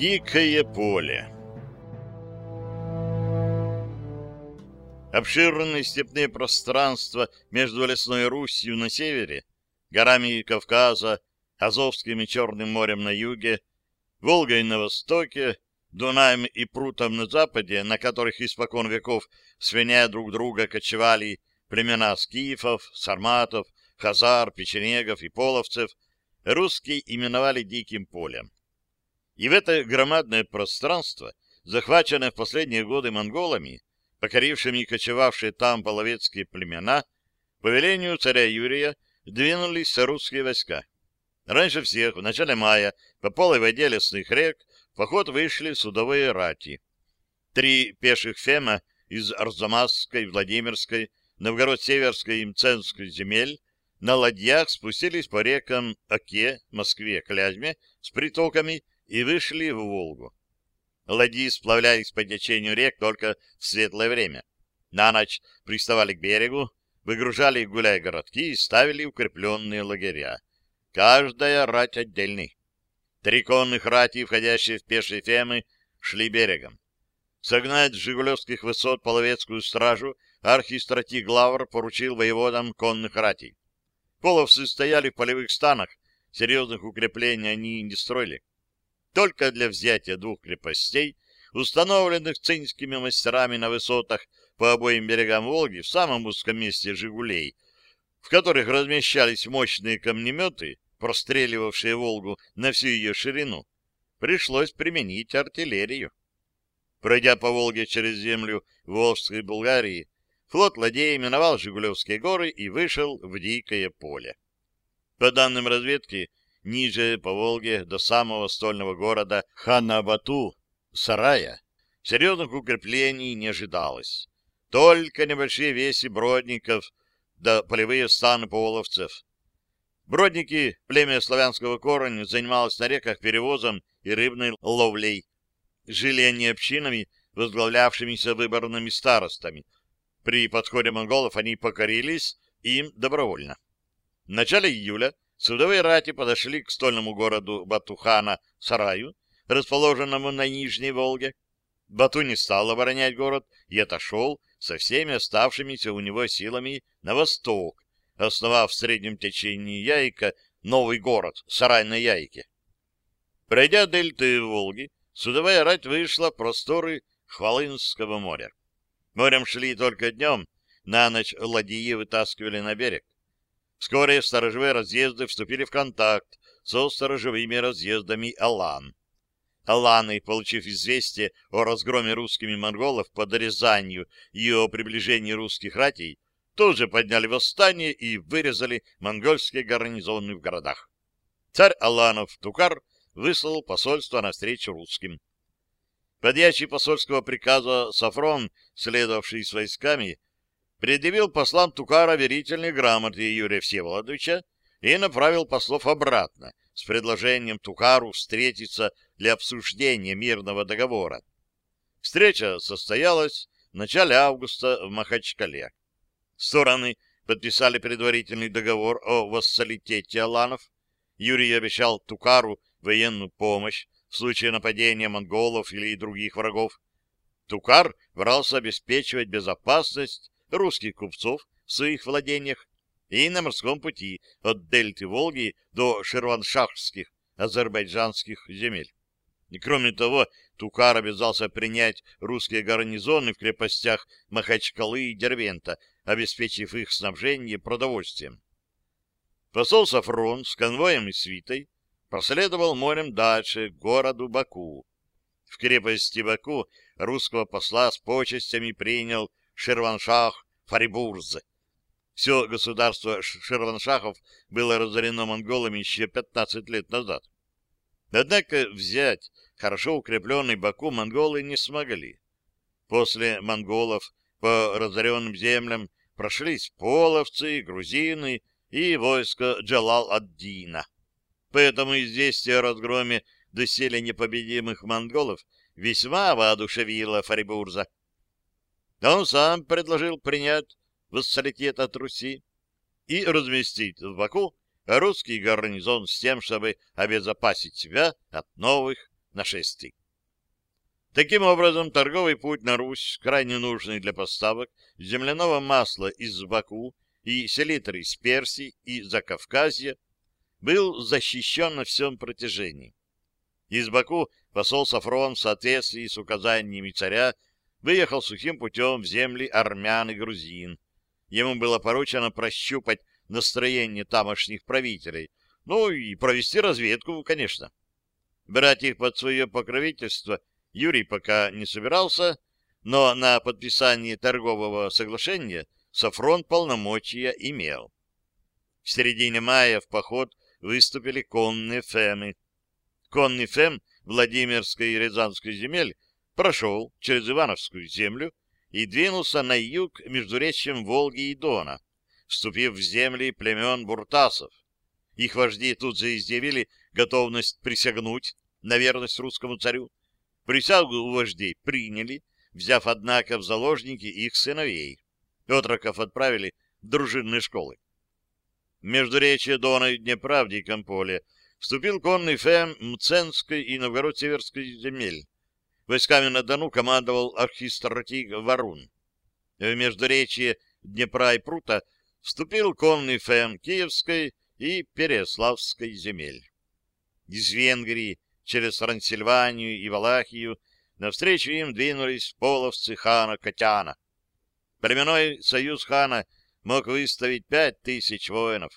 Дикое поле. Обширные степные пространства между лесной Русью на севере, горами Кавказа, Азовским и Черным морем на юге, Волгой на востоке, Дунаем и Прутом на западе, на которых испокон веков, свиня друг друга, кочевали племена скифов, сарматов, хазар, печенегов и половцев, русские именовали Диким полем. И в это громадное пространство, захваченное в последние годы монголами, покорившими и кочевавшие там половецкие племена, по велению царя Юрия двинулись русские войска. Раньше всех, в начале мая, по полой воде лесных рек, в поход вышли судовые рати. Три пеших фема из Арзамасской, Владимирской, Новгород-Северской и Мценской земель на ладьях спустились по рекам Оке, Москве, Клязьме с притоками и вышли в Волгу. Ладьи сплавлялись по течению рек только в светлое время. На ночь приставали к берегу, выгружали гуляй-городки и ставили укрепленные лагеря. Каждая рать отдельный. Три конных рати, входящие в пешие фемы, шли берегом. Согнать с жигулевских высот половецкую стражу архистратиг Лавр поручил воеводам конных ратей. Половцы стояли в полевых станах, серьезных укреплений они не строили только для взятия двух крепостей, установленных цинскими мастерами на высотах по обоим берегам Волги в самом узком месте «Жигулей», в которых размещались мощные камнеметы, простреливавшие Волгу на всю ее ширину, пришлось применить артиллерию. Пройдя по Волге через землю Волжской Булгарии, флот ладей миновал Жигулевские горы и вышел в дикое поле. По данным разведки, ниже по Волге до самого стольного города Ханабату, Сарая, серьезных укреплений не ожидалось. Только небольшие веси бродников да полевые станы половцев. Бродники, племя славянского корня, занималось на реках перевозом и рыбной ловлей. Жили они общинами, возглавлявшимися выборными старостами. При подходе монголов они покорились им добровольно. В начале июля Судовые рати подошли к стольному городу Батухана Сараю, расположенному на Нижней Волге. Бату не стал оборонять город и отошел со всеми оставшимися у него силами на восток, основав в среднем течении Яйка новый город, Сарай на Яйке. Пройдя дельты Волги, судовая рать вышла в просторы Хвалынского моря. Морем шли только днем, на ночь ладьи вытаскивали на берег. Вскоре сторожевые разъезды вступили в контакт со сторожевыми разъездами Алан. Аланы, получив известие о разгроме русскими монголов под Рязанью и о приближении русских ратей, тоже подняли восстание и вырезали монгольские гарнизоны в городах. Царь Аланов Тукар выслал посольство навстречу русским. Подьячий посольского приказа Сафрон, следовавший с войсками, предъявил послам Тукара верительные грамоты Юрия Всеволодовича и направил послов обратно с предложением Тукару встретиться для обсуждения мирного договора. Встреча состоялась в начале августа в Махачкале. Стороны подписали предварительный договор о вассалитете Аланов. Юрий обещал Тукару военную помощь в случае нападения монголов или других врагов. Тукар брался обеспечивать безопасность русских купцов в своих владениях и на морском пути от дельты Волги до ширваншахских азербайджанских земель. И кроме того, Тукар обязался принять русские гарнизоны в крепостях Махачкалы и Дервента, обеспечив их снабжение продовольствием. Посол Сафрон с конвоем и свитой проследовал морем дальше, к городу Баку. В крепости Баку русского посла с почестями принял Шерваншах Фарибурз. Все государство Шерваншахов было разорено монголами еще 15 лет назад. Однако взять хорошо укрепленный Баку монголы не смогли. После монголов по разоренным землям прошлись половцы, грузины и войско Джалал-ад-Дина. Поэтому известие о разгроме доселе непобедимых монголов весьма воодушевило Фарибурза. Он сам предложил принять вассалитет от Руси и разместить в Баку русский гарнизон с тем, чтобы обезопасить себя от новых нашествий. Таким образом, торговый путь на Русь, крайне нужный для поставок земляного масла из Баку и селитры из Персии и Закавказья, был защищен на всем протяжении. Из Баку посол Сафрон в соответствии с указаниями царя выехал сухим путем в земли армян и грузин. Ему было поручено прощупать настроение тамошних правителей, ну и провести разведку, конечно. Брать их под свое покровительство Юрий пока не собирался, но на подписание торгового соглашения Сафрон полномочия имел. В середине мая в поход выступили конные фемы. Конный фем Владимирской и Рязанской земель прошел через Ивановскую землю и двинулся на юг между речьем Волги и Дона, вступив в земли племен буртасов. Их вожди тут же готовность присягнуть на верность русскому царю. Присягу у вождей приняли, взяв, однако, в заложники их сыновей. Отроков отправили в дружинные школы. Между речи Дона и Днепра в Диком поле вступил конный фем Мценской и Новгород-Северской земель. Войсками на Дону командовал архистратик Варун. В междуречье Днепра и Прута вступил конный фем Киевской и Переславской земель. Из Венгрии через Трансильванию и Валахию навстречу им двинулись половцы хана Катяна. Племенной союз хана мог выставить пять тысяч воинов.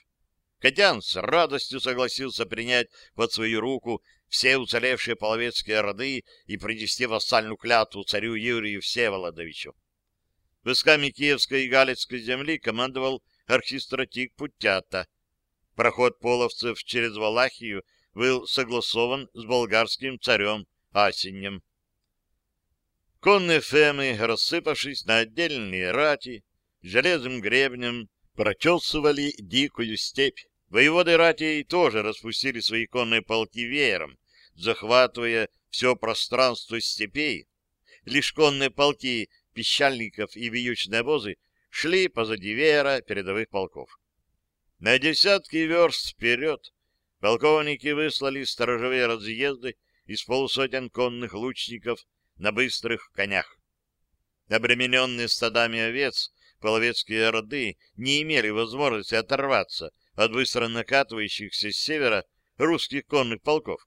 Катян с радостью согласился принять под свою руку все уцелевшие половецкие роды и принести вассальную клятву царю Юрию Всеволодовичу. Войсками Киевской и Галицкой земли командовал архистратик Путята. Проход половцев через Валахию был согласован с болгарским царем Асенем. Конные фемы, рассыпавшись на отдельные рати, железным гребнем прочесывали дикую степь. Воеводы ратей тоже распустили свои конные полки веером, захватывая все пространство степей. Лишь конные полки пищальников и вьючные обозы шли позади веера передовых полков. На десятки верст вперед полковники выслали сторожевые разъезды из полусотен конных лучников на быстрых конях. Обремененные стадами овец, половецкие роды не имели возможности оторваться от быстро накатывающихся с севера русских конных полков.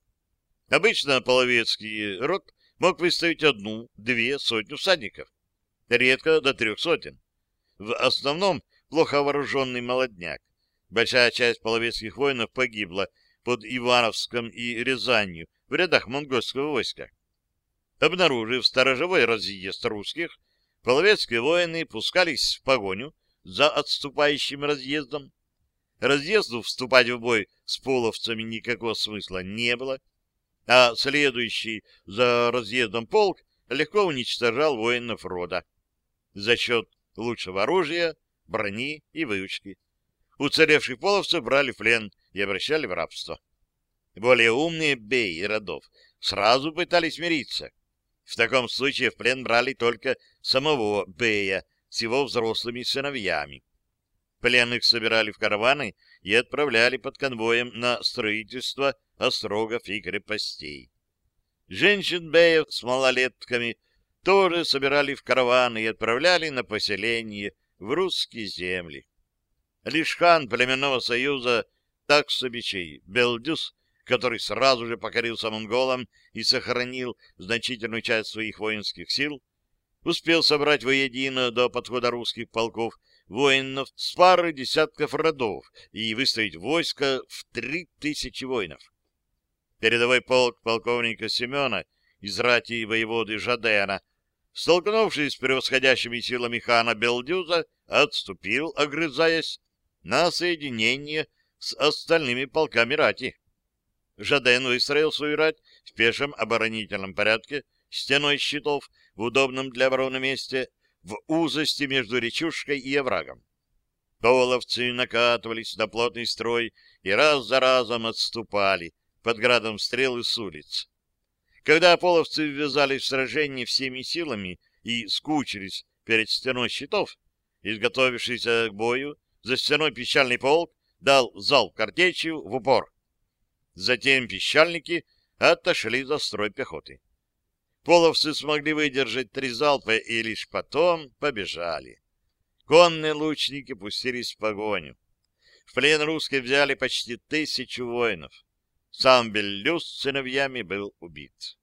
Обычно половецкий род мог выставить одну, две сотню всадников, редко до трех сотен. В основном плохо вооруженный молодняк. Большая часть половецких воинов погибла под Ивановском и Рязанью в рядах монгольского войска. Обнаружив сторожевой разъезд русских, половецкие воины пускались в погоню за отступающим разъездом. Разъезду вступать в бой с половцами никакого смысла не было, а следующий за разъездом полк легко уничтожал воинов рода за счет лучшего оружия, брони и выучки. Уцелевших половцев брали в плен и обращали в рабство. Более умные беи родов сразу пытались мириться. В таком случае в плен брали только самого Бея с его взрослыми сыновьями. Пленных собирали в караваны и отправляли под конвоем на строительство острогов и крепостей. Женщин Беев с малолетками тоже собирали в караваны и отправляли на поселение в русские земли. Лишь хан племенного союза Таксобичей Белдюс который сразу же покорился монголам и сохранил значительную часть своих воинских сил, успел собрать воедино до подхода русских полков воинов с пары десятков родов и выставить войско в три тысячи воинов. Передовой полк полковника Семена из рати воеводы Жадена, столкнувшись с превосходящими силами хана Белдюза, отступил, огрызаясь, на соединение с остальными полками рати. Жаден выстроил свою рать в пешем оборонительном порядке, стеной щитов в удобном для обороны месте, в узости между речушкой и оврагом. Половцы накатывались на плотный строй и раз за разом отступали под градом стрел и с улиц. Когда половцы ввязались в сражение всеми силами и скучились перед стеной щитов, изготовившийся к бою, за стеной пищальный полк дал залп картечью в упор. Затем пищальники отошли за строй пехоты. Половцы смогли выдержать три залпа и лишь потом побежали. Конные лучники пустились в погоню. В плен русские взяли почти тысячу воинов. Сам Беллюс с сыновьями был убит.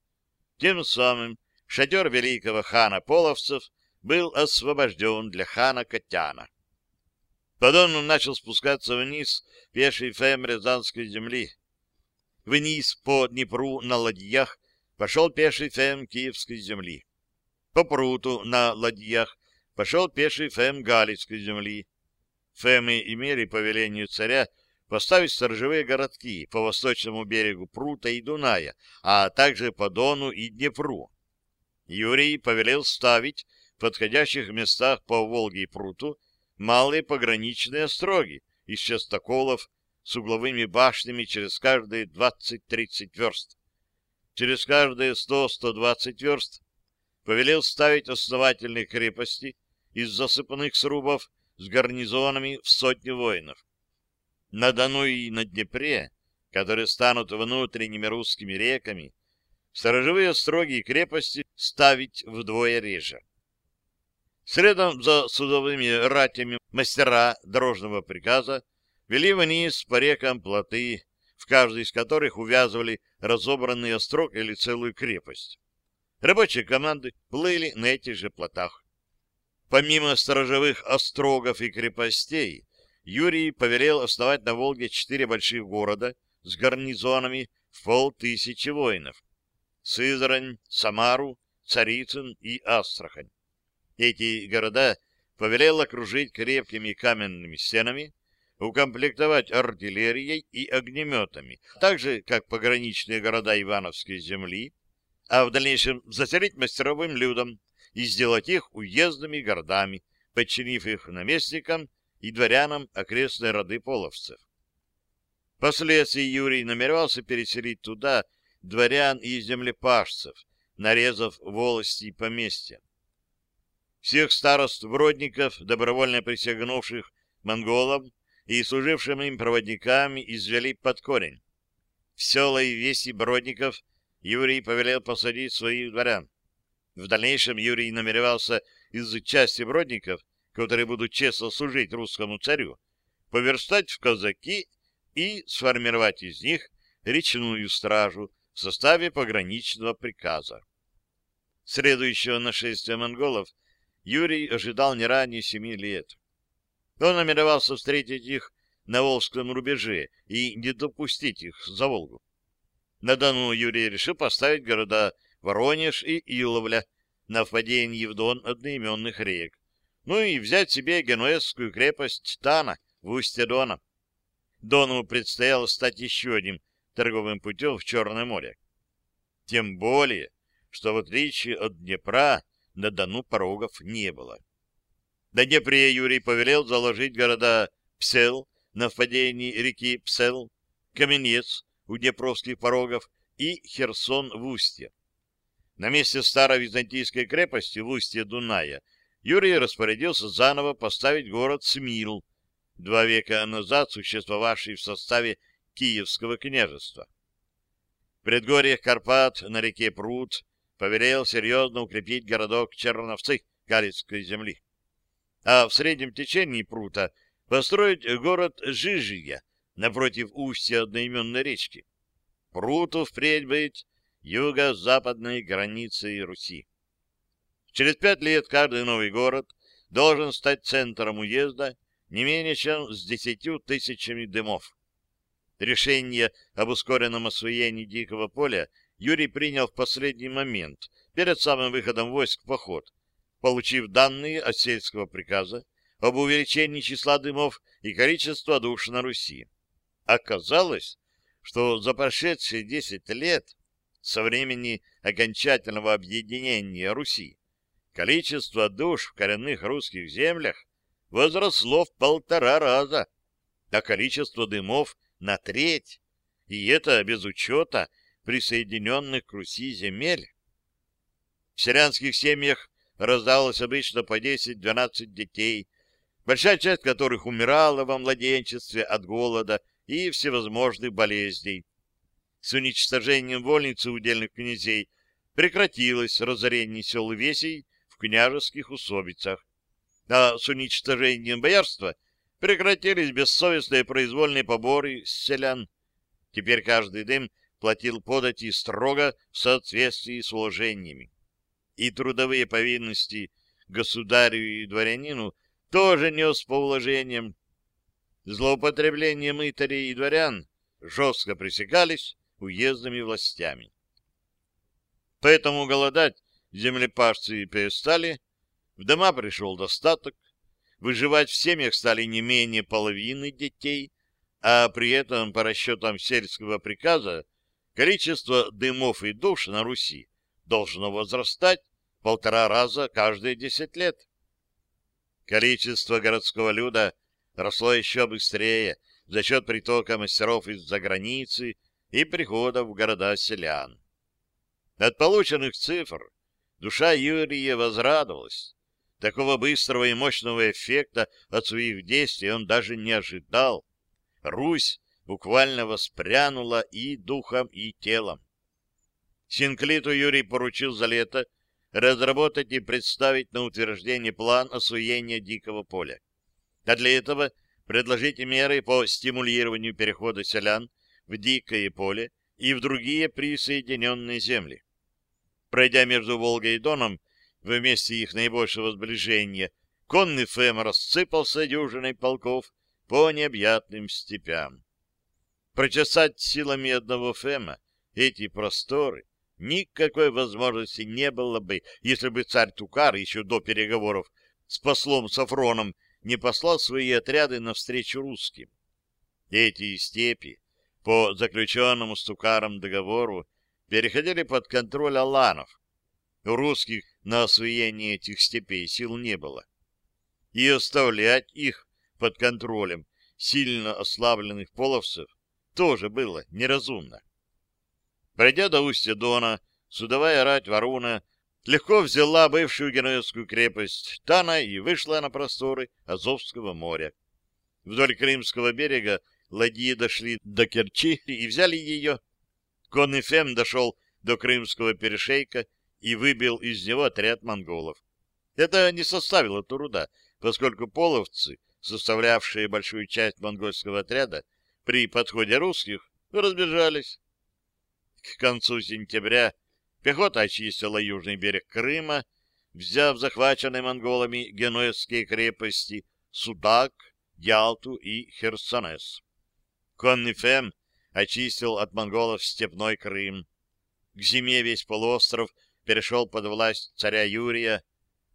Тем самым шатер великого хана половцев был освобожден для хана Котяна. По Дону начал спускаться вниз пеший фем Рязанской земли. Вниз по Днепру на ладьях пошел пеший фем Киевской земли. По пруту на ладьях пошел пеший фем Галицкой земли. Фемы имели по велению царя поставить сторожевые городки по восточному берегу Прута и Дуная, а также по Дону и Днепру. Юрий повелел ставить в подходящих местах по Волге и Пруту малые пограничные остроги из частоколов с угловыми башнями через каждые 20-30 верст. Через каждые 100-120 верст повелел ставить основательные крепости из засыпанных срубов с гарнизонами в сотни воинов на Дону и на Днепре, которые станут внутренними русскими реками, сторожевые строгие крепости ставить вдвое реже. Следом за судовыми ратями мастера дорожного приказа вели вниз по рекам плоты, в каждой из которых увязывали разобранный острог или целую крепость. Рабочие команды плыли на этих же плотах. Помимо сторожевых острогов и крепостей, Юрий повелел основать на Волге четыре больших города с гарнизонами в полтысячи воинов. Сызрань, Самару, Царицын и Астрахань. Эти города повелел окружить крепкими каменными стенами, укомплектовать артиллерией и огнеметами, так же, как пограничные города Ивановской земли, а в дальнейшем заселить мастеровым людом и сделать их уездными городами, подчинив их наместникам и дворянам окрестной роды половцев. Впоследствии Юрий намеревался переселить туда дворян и землепашцев, нарезав волости и поместья. Всех старост-бродников, добровольно присягнувших монголам и служившим им проводниками, извели под корень. В села и веси бродников Юрий повелел посадить своих дворян. В дальнейшем Юрий намеревался из части бродников которые будут честно служить русскому царю, поверстать в казаки и сформировать из них речную стражу в составе пограничного приказа. Следующего нашествия монголов Юрий ожидал не ранее семи лет. Он намеревался встретить их на Волжском рубеже и не допустить их за Волгу. На Дону Юрий решил поставить города Воронеж и Иловля на впадении в Дон одноименных рек, ну и взять себе генуэзскую крепость Тана в устье Дона. Дону предстояло стать еще одним торговым путем в Черное море. Тем более, что в отличие от Днепра на Дону порогов не было. На Днепре Юрий повелел заложить города Псел на впадении реки Псел, Каменец у Днепровских порогов и Херсон в устье. На месте старой византийской крепости в устье Дуная Юрий распорядился заново поставить город Смил, два века назад существовавший в составе Киевского княжества. В предгорьях Карпат на реке Прут повелел серьезно укрепить городок Черновцы Галицкой земли. А в среднем течении Прута построить город Жижия напротив устья одноименной речки. Пруту впредь быть юго-западной границей Руси. Через пять лет каждый новый город должен стать центром уезда не менее чем с десятью тысячами дымов. Решение об ускоренном освоении дикого поля Юрий принял в последний момент, перед самым выходом войск в поход, получив данные от сельского приказа об увеличении числа дымов и количества душ на Руси. Оказалось, что за прошедшие десять лет со времени окончательного объединения Руси количество душ в коренных русских землях возросло в полтора раза, а количество дымов на треть, и это без учета присоединенных к Руси земель. В селянских семьях рождалось обычно по 10-12 детей, большая часть которых умирала во младенчестве от голода и всевозможных болезней. С уничтожением вольницы удельных князей прекратилось разорение сел и весей княжеских усобицах, а с уничтожением боярства прекратились бессовестные произвольные поборы с селян. Теперь каждый дым платил подати строго в соответствии с уложениями. И трудовые повинности государю и дворянину тоже нес по уложениям. Злоупотребление мытарей и дворян жестко пресекались уездными властями. Поэтому голодать землепашцы перестали, в дома пришел достаток, выживать в семьях стали не менее половины детей, а при этом, по расчетам сельского приказа, количество дымов и душ на Руси должно возрастать полтора раза каждые десять лет. Количество городского люда росло еще быстрее за счет притока мастеров из-за границы и прихода в города селян. От полученных цифр душа Юрия возрадовалась. Такого быстрого и мощного эффекта от своих действий он даже не ожидал. Русь буквально воспрянула и духом, и телом. Синклиту Юрий поручил за лето разработать и представить на утверждение план освоения дикого поля. А для этого предложить меры по стимулированию перехода селян в дикое поле и в другие присоединенные земли. Пройдя между Волгой и Доном, в месте их наибольшего сближения, конный Фем рассыпался дюжиной полков по необъятным степям. Прочесать силами одного Фема эти просторы никакой возможности не было бы, если бы царь Тукар еще до переговоров с послом Сафроном не послал свои отряды навстречу русским. Эти степи по заключенному с Тукаром договору переходили под контроль аланов. У русских на освоение этих степей сил не было. И оставлять их под контролем сильно ослабленных половцев тоже было неразумно. Пройдя до устья Дона, судовая рать Варуна легко взяла бывшую генуэзскую крепость Тана и вышла на просторы Азовского моря. Вдоль Крымского берега ладьи дошли до Керчи и взяли ее. Конный Фем дошел до Крымского перешейка и выбил из него отряд монголов. Это не составило труда, поскольку половцы, составлявшие большую часть монгольского отряда, при подходе русских разбежались. К концу сентября пехота очистила южный берег Крыма, взяв захваченные монголами генуэзские крепости Судак, Ялту и Херсонес. Конный Фем очистил от монголов степной Крым. К зиме весь полуостров перешел под власть царя Юрия.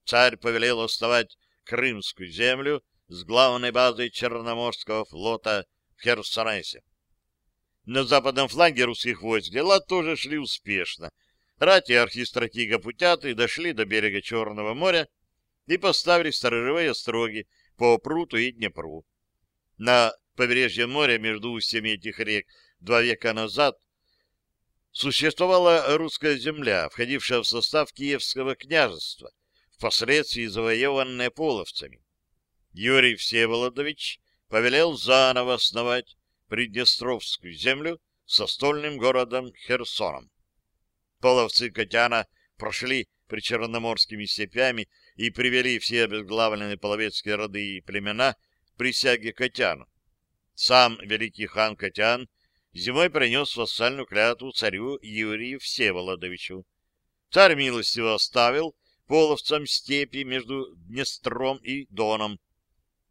Царь повелел оставать Крымскую землю с главной базой Черноморского флота в Херсонесе. На западном фланге русских войск дела тоже шли успешно. Рати архистратига Путяты дошли до берега Черного моря и поставили сторожевые остроги по Пруту и Днепру. На побережье моря между устьями этих рек два века назад существовала русская земля, входившая в состав Киевского княжества, впоследствии завоеванная половцами. Юрий Всеволодович повелел заново основать Приднестровскую землю со стольным городом Херсоном. Половцы Котяна прошли причерноморскими степями и привели все обезглавленные половецкие роды и племена к присяге Котяну. Сам великий хан Котян зимой принес вассальную клятву царю Юрию Всеволодовичу. Царь милостиво оставил половцам степи между Днестром и Доном,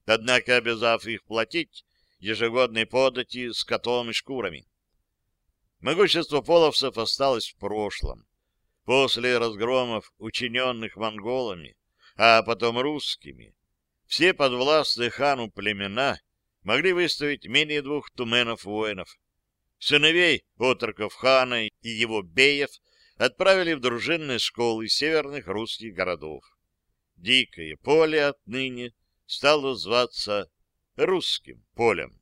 однако обязав их платить ежегодной подати с котом и шкурами. Могущество половцев осталось в прошлом. После разгромов, учиненных монголами, а потом русскими, все подвластные хану племена могли выставить менее двух туменов воинов. Сыновей отроков хана и его беев отправили в дружинные школы северных русских городов. Дикое поле отныне стало зваться русским полем.